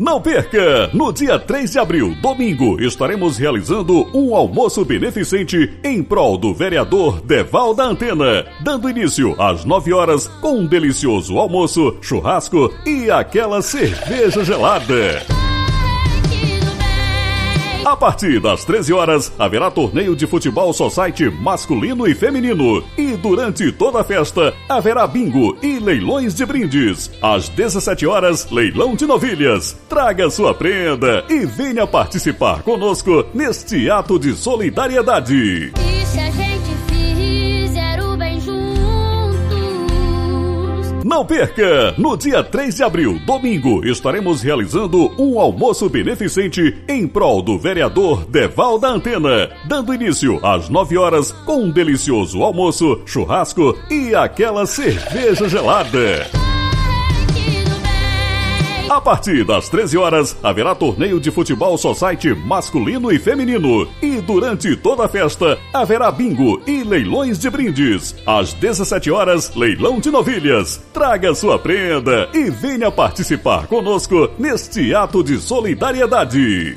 Não perca! No dia 3 de abril, domingo, estaremos realizando um almoço beneficente em prol do vereador Deval da Antena, dando início às 9 horas com um delicioso almoço, churrasco e aquela cerveja gelada. A partir das 13 horas, haverá torneio de futebol society masculino e feminino. E durante toda a festa, haverá bingo e leilões de brindes. Às 17 horas, leilão de novilhas. Traga sua prenda e venha participar conosco neste ato de solidariedade. E se Não perca! No dia 3 de abril, domingo, estaremos realizando um almoço beneficente em prol do vereador Deval da Antena, dando início às 9 horas com um delicioso almoço, churrasco e aquela cerveja gelada. A partir das 13 horas, haverá torneio de futebol society masculino e feminino. E durante toda a festa, haverá bingo e leilões de brindes. Às 17 horas, leilão de novilhas. Traga sua prenda e venha participar conosco neste ato de solidariedade.